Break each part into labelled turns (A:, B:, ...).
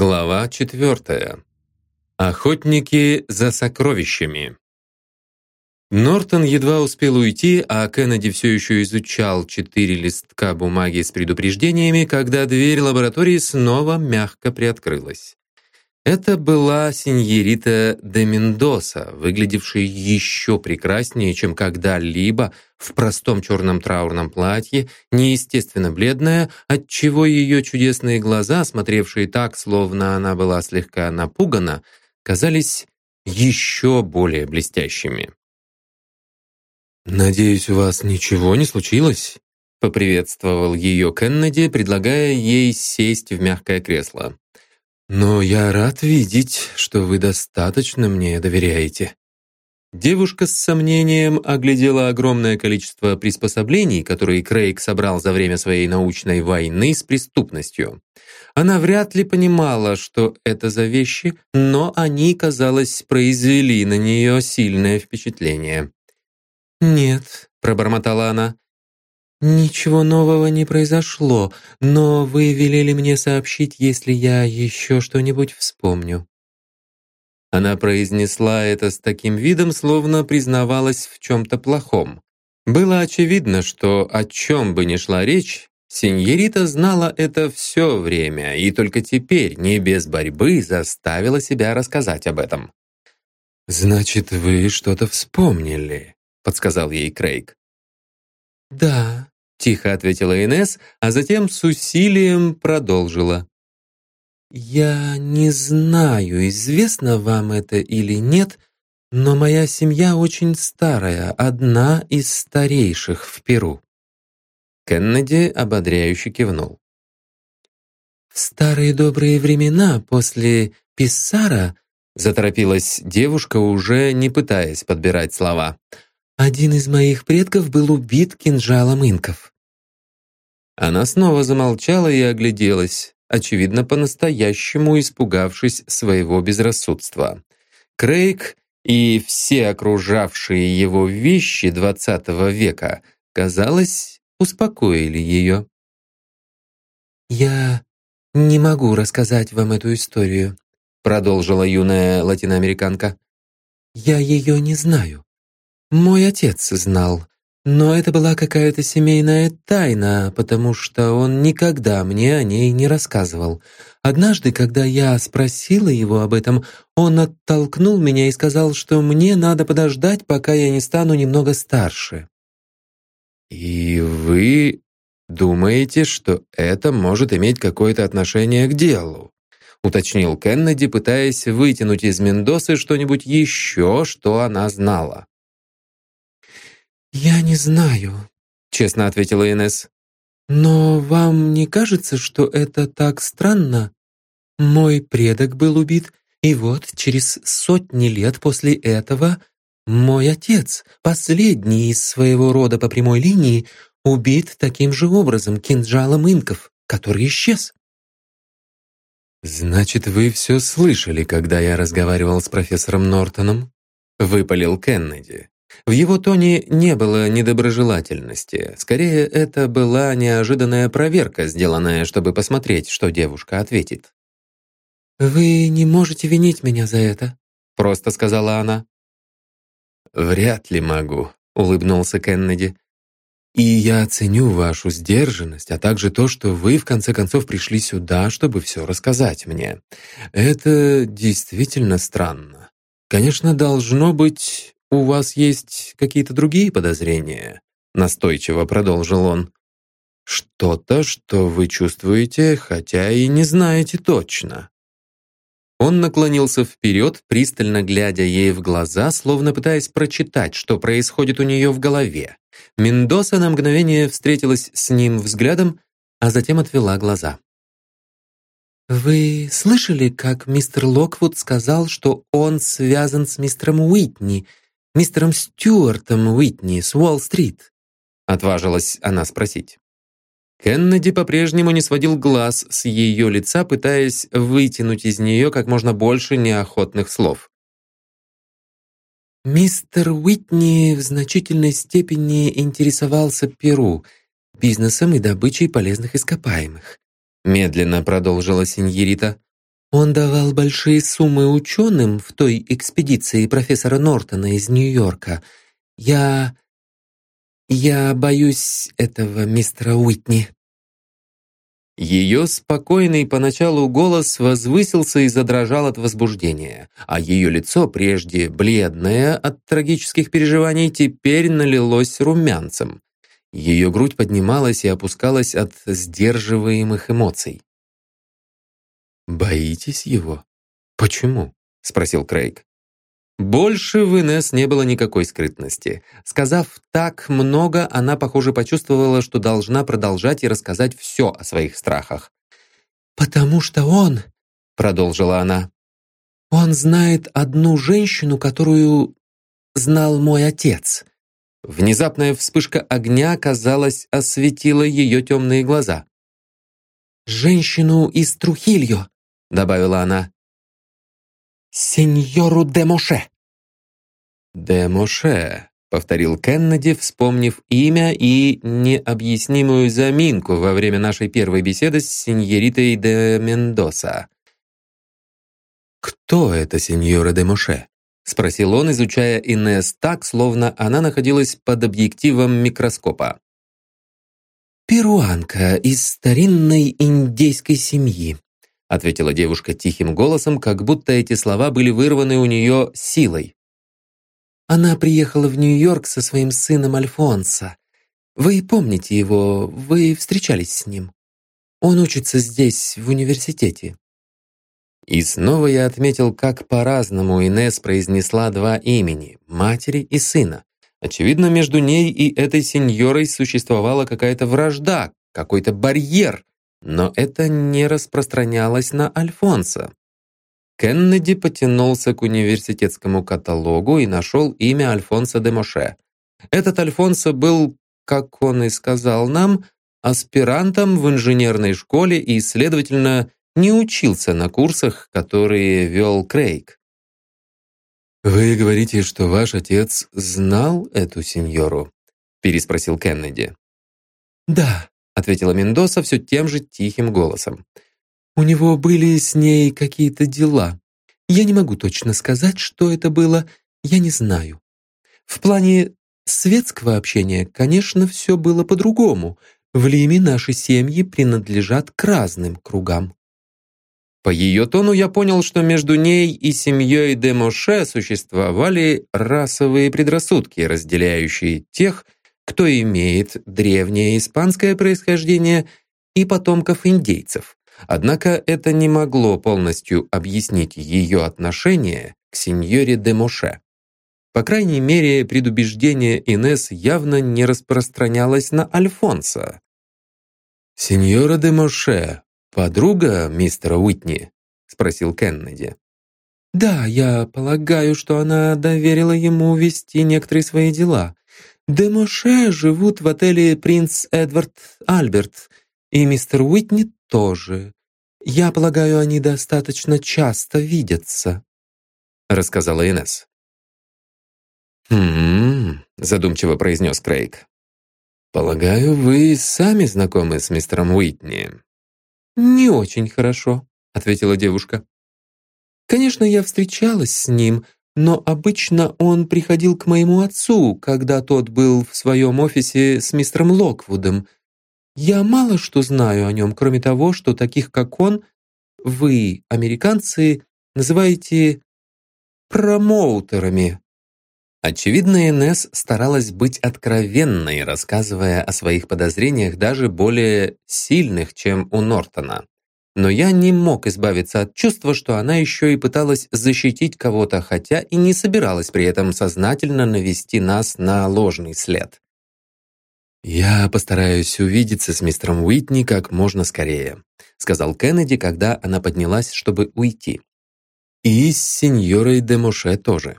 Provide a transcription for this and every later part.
A: Глава четвертая. Охотники за сокровищами. Нортон едва успел уйти, а Кеннеди все еще изучал четыре листка бумаги с предупреждениями, когда дверь лаборатории снова мягко приоткрылась. Это была сеньорита де Мендоса, выглядевшая еще прекраснее, чем когда-либо в простом черном траурном платье, неестественно бледная, отчего ее чудесные глаза, смотревшие так, словно она была слегка напугана, казались еще более блестящими. «Надеюсь, у вас ничего не случилось?» — поприветствовал ее Кеннеди, предлагая ей сесть в мягкое кресло. «Но я рад видеть, что вы достаточно мне доверяете». Девушка с сомнением оглядела огромное количество приспособлений, которые Крейг собрал за время своей научной войны с преступностью. Она вряд ли понимала, что это за вещи, но они, казалось, произвели на нее сильное впечатление. «Нет», — пробормотала она, «Ничего нового не произошло, но вы велели мне сообщить, если я еще что-нибудь вспомню». Она произнесла это с таким видом, словно признавалась в чем-то плохом. Было очевидно, что о чем бы ни шла речь, Синьерита знала это все время и только теперь, не без борьбы, заставила себя рассказать об этом. «Значит, вы что-то вспомнили», — подсказал ей Крейг. «Да», Тихо ответила Инес, а затем с усилием продолжила. «Я не знаю, известно вам это или нет, но моя семья очень старая, одна из старейших в Перу». Кеннеди ободряюще кивнул. «В старые добрые времена после Писсара заторопилась девушка, уже не пытаясь подбирать слова. «Один из моих предков был убит кинжалом инков. Она снова замолчала и огляделась, очевидно, по-настоящему испугавшись своего безрассудства. Крейг и все окружавшие его вещи XX века, казалось, успокоили ее. «Я не могу рассказать вам эту историю», продолжила юная латиноамериканка. «Я ее не знаю. Мой отец знал, но это была какая-то семейная тайна, потому что он никогда мне о ней не рассказывал. Однажды, когда я спросила его об этом, он оттолкнул меня и сказал, что мне надо подождать, пока я не стану немного старше. «И вы думаете, что это может иметь какое-то отношение к делу?» уточнил Кеннеди, пытаясь вытянуть из Мендосы что-нибудь еще, что она знала. «Я не знаю», — честно ответила Инесс. «Но вам не кажется, что это так странно? Мой предок был убит, и вот через сотни лет после этого мой отец, последний из своего рода по прямой линии, убит таким же образом кинжалом инков, который исчез». «Значит, вы все слышали, когда я разговаривал с профессором Нортоном?» — выпалил Кеннеди. В его тоне не было недоброжелательности. Скорее, это была неожиданная проверка, сделанная, чтобы посмотреть, что девушка ответит. «Вы не можете винить меня за это», — просто сказала она. «Вряд ли могу», — улыбнулся Кеннеди. «И я оценю вашу сдержанность, а также то, что вы в конце концов пришли сюда, чтобы все рассказать мне. Это действительно странно. Конечно, должно быть «У вас есть какие-то другие подозрения?» Настойчиво продолжил он. «Что-то, что вы чувствуете, хотя и не знаете точно». Он наклонился вперед, пристально глядя ей в глаза, словно пытаясь прочитать, что происходит у нее в голове. Мендоса на мгновение встретилась с ним взглядом, а затем отвела глаза. «Вы слышали, как мистер Локвуд сказал, что он связан с мистером Уитни мистером Стюартом Уитни с Уолл-стрит?» Отважилась она спросить. Кеннеди по-прежнему не сводил глаз с ее лица, пытаясь вытянуть из нее как можно больше неохотных слов. «Мистер Уитни в значительной степени интересовался Перу, бизнесом и добычей полезных ископаемых», медленно продолжила сеньорита.
B: Он давал большие суммы ученым в той экспедиции профессора Нортона из Нью-Йорка. Я... я боюсь этого мистера Уитни».
A: Ее спокойный поначалу голос возвысился и задрожал от возбуждения, а ее лицо, прежде бледное от трагических переживаний, теперь налилось румянцем. Ее грудь поднималась и опускалась от сдерживаемых эмоций. «Боитесь его? Почему?» — спросил Крейг. Больше в Инесс не было никакой скрытности. Сказав так много, она, похоже, почувствовала, что должна продолжать и рассказать все о своих страхах.
B: «Потому что он», — продолжила она, — «он знает одну женщину, которую знал мой отец».
A: Внезапная вспышка огня, казалось, осветила ее темные глаза.
B: «Женщину из Трухильо», — добавила она. «Сеньору де Моше».
A: «Де Моше», — повторил Кеннеди, вспомнив имя и необъяснимую заминку во время нашей первой беседы с сеньоритой де Мендоса. «Кто это сеньора де Моше?» — спросил он, изучая Инесс так, словно она находилась под объективом микроскопа.
B: «Перуанка из старинной индейской семьи», ответила девушка тихим голосом, как будто эти слова были вырваны у нее силой. Она приехала в Нью-Йорк со своим сыном Альфонсо. Вы помните его, вы встречались с ним. Он учится здесь, в университете.
A: И снова я отметил, как по-разному Инес произнесла два имени — матери и сына. Очевидно, между ней и этой сеньорой существовала какая-то вражда, какой-то барьер, но это не распространялось на Альфонса. Кеннеди потянулся к университетскому каталогу и нашел имя Альфонса де Моше. Этот Альфонсо был, как он и сказал нам, аспирантом в инженерной школе и, следовательно, не учился на курсах, которые вел Крейг. «Вы говорите, что ваш отец знал эту сеньору?» переспросил Кеннеди.
B: «Да», ответила Мендоса все тем же тихим голосом. «У него были с ней какие-то дела. Я не могу точно сказать, что это было, я не знаю. В плане светского общения, конечно, все было по-другому. В Лиме наши семьи принадлежат к разным кругам.
A: По ее тону я понял, что между ней и семьей де Моше существовали расовые предрассудки, разделяющие тех, кто имеет древнее испанское происхождение и потомков индейцев. Однако это не могло полностью объяснить ее отношение к сеньоре де Моше. По крайней мере, предубеждение Инес явно не распространялось на Альфонса. «Сеньора де Моше, подруга мистера Уитни?» — спросил Кеннеди.
B: «Да, я полагаю, что она доверила ему вести некоторые свои дела. Демоше живут в отеле «Принц Эдвард Альберт», и мистер Уитни тоже. Я полагаю, они достаточно часто видятся», — рассказала Инесс.
A: «Хм...» — задумчиво произнес Крейг. «Полагаю, вы сами знакомы с мистером Уитни?»
B: «Не очень хорошо», — ответила девушка. «Конечно, я встречалась с ним, но обычно он приходил к моему отцу, когда тот был в своем офисе с мистером Локвудом. Я мало что знаю о нем, кроме того, что таких, как он, вы, американцы, называете промоутерами.
A: Очевидно, Инесс старалась быть откровенной, рассказывая о своих подозрениях даже более сильных, чем у Нортона но я не мог избавиться от чувства, что она еще и пыталась защитить кого-то, хотя и не собиралась при этом сознательно навести нас на ложный след. «Я постараюсь увидеться с мистером Уитни как можно скорее», сказал Кеннеди, когда она поднялась, чтобы уйти. «И с сеньорой де Моше тоже».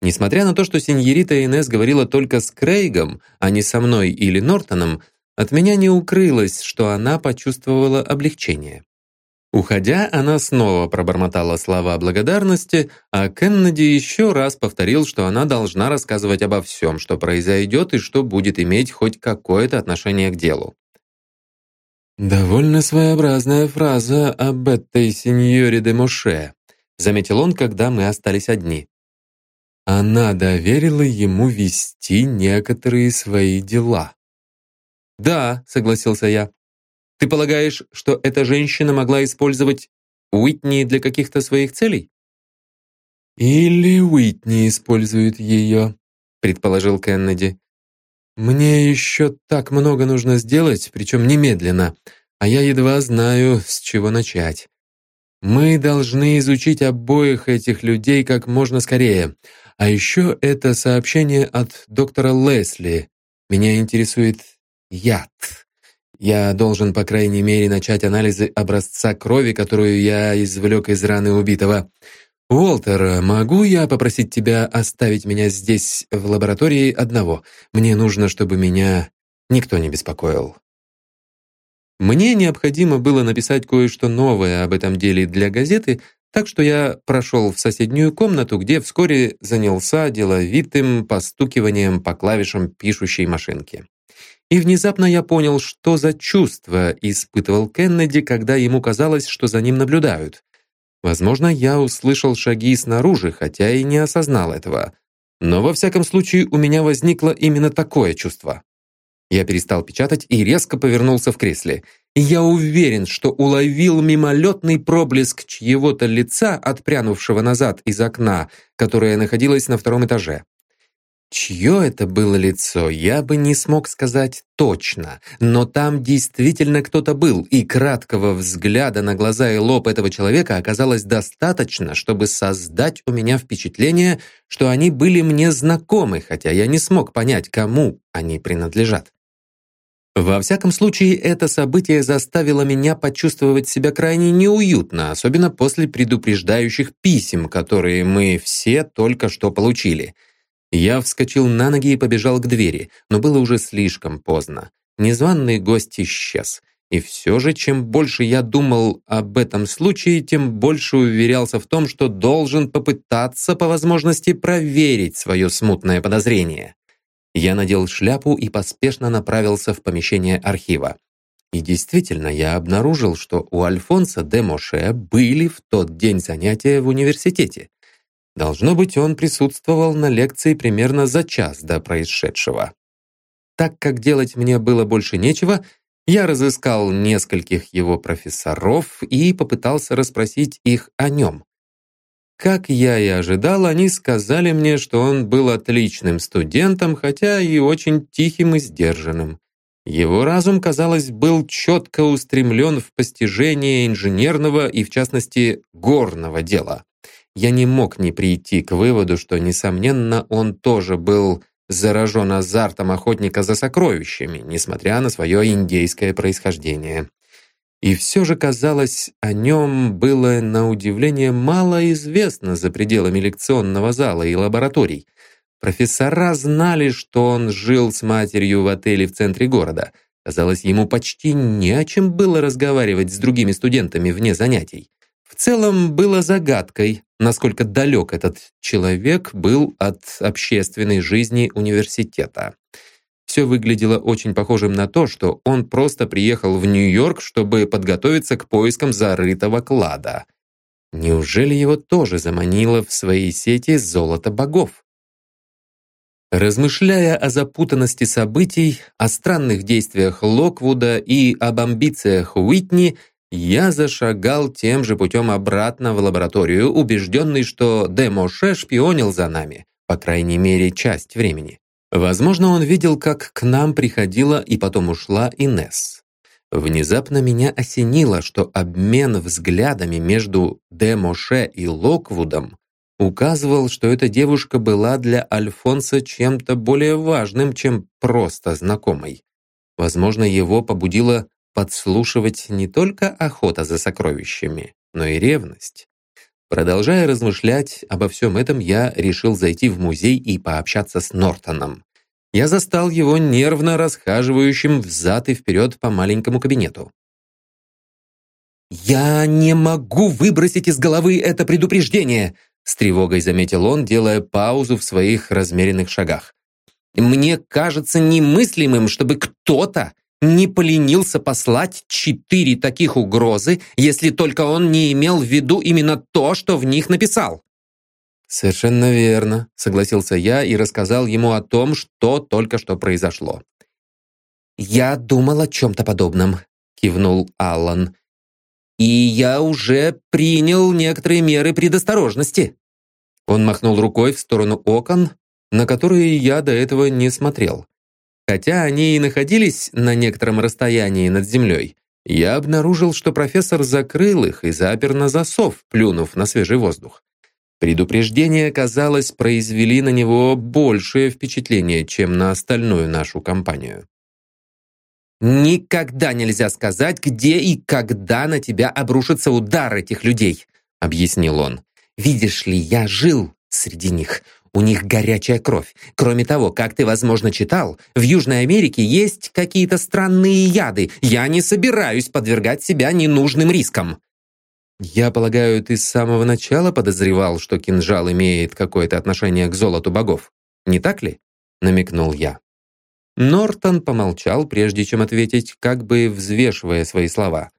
A: Несмотря на то, что сеньорита Инесс говорила только с Крейгом, а не со мной или Нортоном, от меня не укрылось, что она почувствовала облегчение. Уходя, она снова пробормотала слова благодарности, а Кеннеди еще раз повторил, что она должна рассказывать обо всем, что произойдет и что будет иметь хоть какое-то отношение к делу. «Довольно своеобразная фраза об этой сеньоре де Моше», заметил он, когда мы остались одни. Она доверила ему вести некоторые свои дела.
B: «Да», — согласился я. «Ты полагаешь, что эта женщина могла использовать Уитни для каких-то своих целей?»
A: «Или Уитни использует ее», — предположил Кеннеди. «Мне еще так много нужно сделать, причем немедленно, а я едва знаю, с чего начать. Мы должны изучить обоих этих людей как можно скорее. А еще это сообщение от доктора Лесли. Меня интересует яд. Я должен, по крайней мере, начать анализы образца крови, которую я извлек из раны убитого. «Уолтер, могу я попросить тебя оставить меня здесь, в лаборатории, одного? Мне нужно, чтобы меня никто не беспокоил».
B: Мне необходимо было написать кое-что новое об этом деле для газеты, так что я прошел в соседнюю комнату, где вскоре занялся деловитым постукиванием по клавишам пишущей машинки. И внезапно я понял, что за чувство испытывал Кеннеди, когда ему казалось, что за ним наблюдают. Возможно, я услышал шаги снаружи, хотя и не осознал этого. Но во всяком случае у меня возникло именно такое чувство. Я перестал печатать и резко повернулся в кресле. Я уверен, что уловил мимолетный проблеск чьего-то лица, отпрянувшего назад из окна, которое находилось на втором этаже. Чье это было лицо, я бы не смог сказать точно, но там действительно кто-то был, и краткого взгляда на глаза и лоб этого человека оказалось достаточно, чтобы создать у меня впечатление, что они были мне знакомы, хотя я не смог понять, кому они принадлежат. Во всяком случае, это событие заставило меня почувствовать себя крайне неуютно, особенно после предупреждающих писем, которые мы все только что получили – я вскочил на ноги и побежал к двери, но было уже слишком поздно. Незваный гость исчез. И все же, чем больше я думал об этом случае, тем больше уверялся в том, что должен попытаться по возможности проверить свое смутное подозрение. Я надел шляпу и поспешно направился в помещение архива. И действительно, я обнаружил, что у Альфонса де Моше были в тот день занятия в университете. Должно быть, он присутствовал на лекции примерно за час до происшедшего. Так как делать мне было больше нечего, я разыскал нескольких его профессоров и попытался расспросить их о нем. Как я и ожидал, они сказали мне, что он был отличным студентом, хотя и очень тихим и сдержанным. Его разум, казалось, был четко устремлен в постижение инженерного и, в частности, горного дела я не мог не прийти к выводу, что, несомненно, он тоже был заражен азартом охотника за сокровищами, несмотря на свое индейское происхождение. И все же, казалось, о нем было, на удивление, мало известно за пределами лекционного зала и лабораторий. Профессора знали, что он жил с матерью в отеле в центре города. Казалось, ему почти не о чем было разговаривать с другими студентами вне занятий. В целом было загадкой, насколько далек этот человек был от общественной жизни университета. Все выглядело очень похожим на то, что он просто приехал в Нью-Йорк, чтобы подготовиться к поискам зарытого клада. Неужели его тоже заманило в свои сети золото богов? Размышляя о запутанности событий, о странных действиях Локвуда и об амбициях Уитни, я зашагал тем же путем обратно в лабораторию, убежденный, что Демоше шпионил за нами, по крайней мере, часть времени. Возможно, он видел, как к нам приходила и потом ушла Инесс. Внезапно меня осенило, что обмен взглядами между Демоше и Локвудом указывал, что эта девушка была для Альфонса чем-то более важным, чем просто знакомой. Возможно, его побудило подслушивать не только охота за сокровищами, но и ревность. Продолжая размышлять обо всем этом, я решил зайти в музей и пообщаться с Нортоном. Я застал его нервно расхаживающим взад и вперед по маленькому кабинету. «Я не могу выбросить из головы это предупреждение!» с тревогой заметил он, делая паузу в своих размеренных шагах. «Мне кажется немыслимым, чтобы кто-то не поленился послать четыре таких угрозы, если только он не имел в виду именно то, что в них написал.
A: «Совершенно верно», — согласился я и рассказал ему о том, что только что произошло.
B: «Я думал о чем-то подобном», — кивнул Аллан. «И я уже принял некоторые меры предосторожности».
A: Он махнул рукой в сторону окон, на которые я до этого не смотрел. Хотя они и находились на некотором расстоянии над землей, я обнаружил, что профессор закрыл их и запер на засов, плюнув на свежий воздух. Предупреждения, казалось, произвели на него большее впечатление, чем на остальную нашу компанию.
B: «Никогда нельзя сказать, где и когда на тебя обрушится удар этих людей», — объяснил он. «Видишь ли, я жил среди них. У них горячая кровь. Кроме того, как ты, возможно, читал, в Южной Америке есть какие-то странные яды. Я не собираюсь подвергать себя ненужным рискам».
A: «Я полагаю, ты с самого начала подозревал, что кинжал имеет какое-то отношение к золоту богов, не так ли?» — намекнул я. Нортон помолчал, прежде чем ответить, как бы взвешивая свои слова.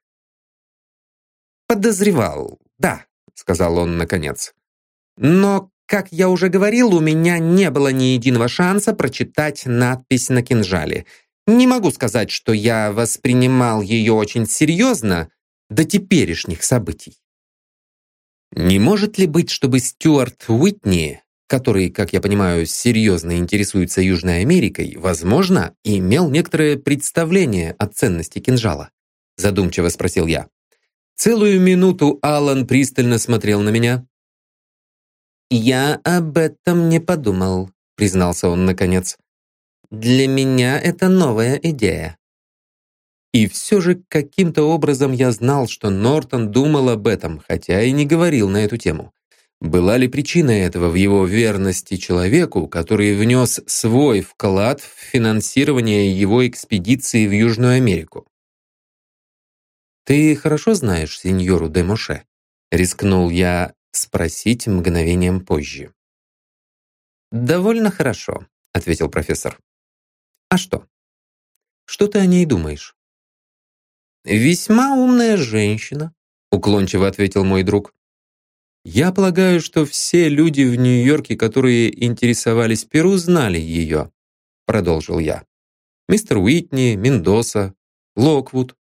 B: «Подозревал, да», — сказал он наконец. «Но как я уже говорил, у меня не было ни единого шанса прочитать надпись на кинжале. Не могу сказать, что я воспринимал ее очень серьезно до теперешних событий. Не может ли быть, чтобы Стюарт Уитни, который, как я понимаю, серьезно интересуется Южной Америкой, возможно, имел некоторое представление о ценности кинжала? Задумчиво спросил я. Целую минуту Алан пристально смотрел на меня, «Я об этом не подумал», — признался он наконец. «Для меня это новая идея». И все же каким-то образом я знал, что Нортон думал об этом, хотя и не говорил на эту тему. Была ли причина этого в его верности человеку, который внес свой вклад в финансирование его экспедиции в Южную Америку? «Ты хорошо знаешь сеньору де Моше?» Рискнул я спросить мгновением позже. «Довольно хорошо», — ответил профессор. «А что? Что ты о ней думаешь?» «Весьма умная женщина», — уклончиво ответил мой друг. «Я полагаю, что все люди в Нью-Йорке, которые интересовались Перу, знали ее», — продолжил я. «Мистер Уитни, Мендоса, Локвуд,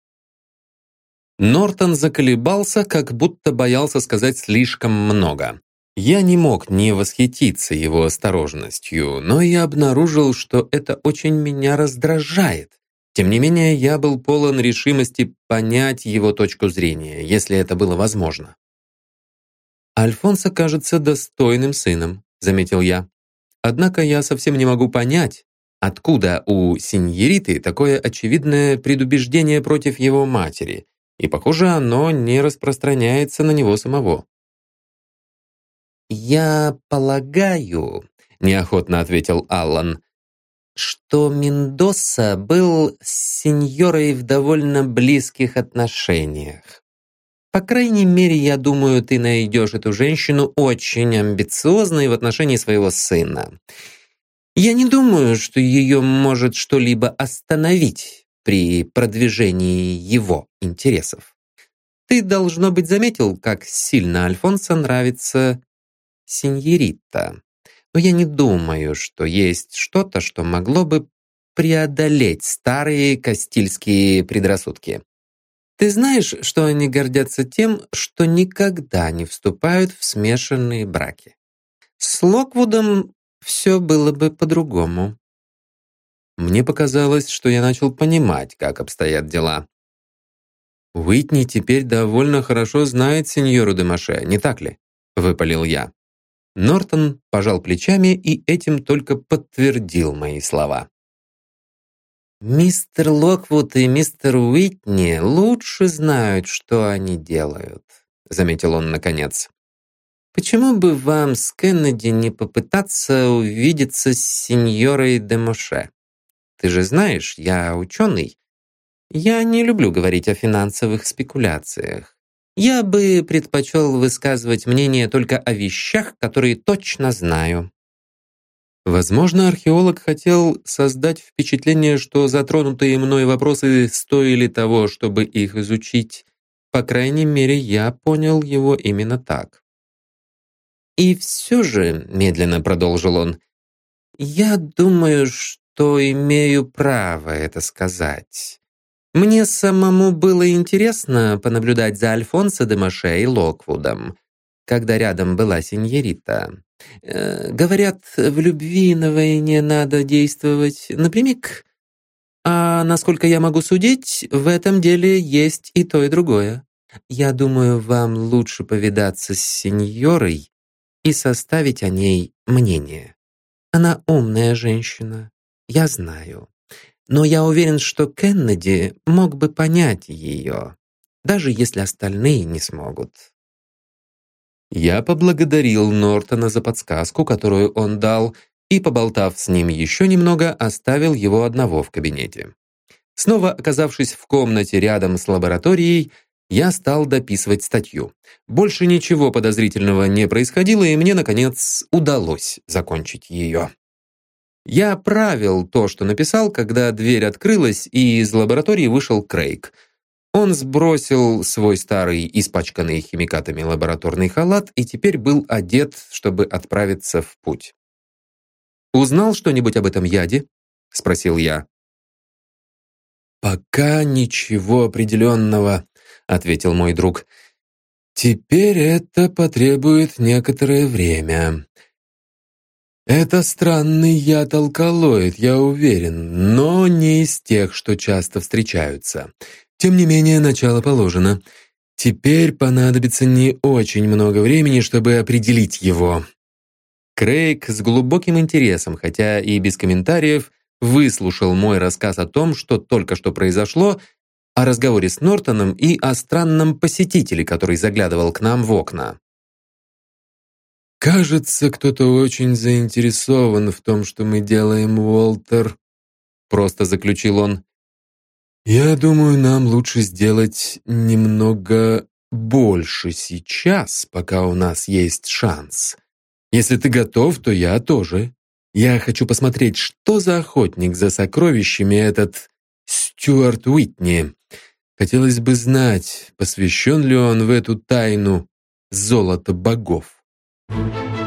B: Нортон заколебался, как будто боялся сказать слишком много. Я не мог не восхититься его осторожностью, но я обнаружил, что это очень меня раздражает. Тем не менее, я был полон решимости понять его точку зрения, если это было возможно. «Альфонсо кажется достойным сыном», — заметил я. «Однако я совсем не могу понять, откуда у синьориты такое очевидное предубеждение против его матери, и, похоже, оно не распространяется на него самого. «Я полагаю», — неохотно ответил Аллан, что Мендоса был с сеньорой в довольно близких отношениях. По крайней мере, я думаю, ты найдешь эту женщину очень амбициозной в отношении своего сына. Я не думаю, что ее может что-либо остановить при продвижении его интересов. Ты, должно быть, заметил, как сильно Альфонсо нравится сеньорита. Но я не думаю, что есть что-то, что могло бы преодолеть старые кастильские предрассудки. Ты знаешь, что они гордятся тем, что никогда не вступают в смешанные браки. С Локвудом все было бы по-другому. Мне показалось, что я начал понимать, как обстоят дела. «Уитни теперь довольно хорошо знает сеньору Демаше, не так ли?» — выпалил я. Нортон пожал плечами и этим только подтвердил мои слова. «Мистер Локвуд и мистер Уитни лучше знают, что они делают», — заметил он наконец. «Почему бы вам с Кеннеди не попытаться увидеться с сеньорой Демоше? Ты же знаешь, я ученый. Я не люблю говорить о финансовых спекуляциях. Я бы предпочел высказывать мнение только о вещах, которые точно знаю».
A: Возможно, археолог хотел создать впечатление, что затронутые мной вопросы стоили того, чтобы их изучить. По крайней мере, я понял его именно так. «И все же», — медленно продолжил он, «я думаю, что имею право это сказать. Мне самому было интересно понаблюдать за Альфонсо де Маше и Локвудом, когда рядом была сеньорита. Э, говорят, в любви на войне надо действовать напрямик. А насколько я могу судить, в этом деле есть и то, и другое. Я думаю, вам лучше повидаться с сеньорой и составить о ней мнение. Она умная женщина, я знаю. Но я уверен, что Кеннеди мог бы понять ее, даже если остальные не смогут. Я поблагодарил Нортона за подсказку, которую он дал, и, поболтав с ним еще немного, оставил его одного в кабинете. Снова оказавшись в комнате рядом с лабораторией, я стал дописывать статью. Больше ничего подозрительного не происходило, и мне, наконец, удалось закончить ее. Я правил то, что написал, когда дверь открылась, и из лаборатории вышел Крейг — он сбросил свой старый, испачканный химикатами лабораторный халат и теперь был одет, чтобы отправиться в путь. «Узнал что-нибудь об этом яде?» — спросил я.
B: «Пока ничего определенного», — ответил мой друг. «Теперь это потребует некоторое время. Это странный яд алкалоид, я уверен, но не из тех, что часто встречаются. Тем не менее, начало положено. Теперь понадобится не очень много времени, чтобы определить его.
A: Крейг с глубоким интересом, хотя и без комментариев, выслушал мой рассказ о том, что только что произошло, о разговоре с Нортоном и о странном посетителе, который заглядывал к нам в окна.
B: «Кажется, кто-то очень заинтересован в том, что мы делаем, Уолтер», просто заключил он. Я думаю, нам лучше сделать немного больше сейчас, пока у нас есть шанс. Если ты готов, то я тоже. Я хочу посмотреть, что за охотник за сокровищами этот Стюарт Уитни. Хотелось бы знать, посвящен ли он в эту тайну золота богов. Thank you.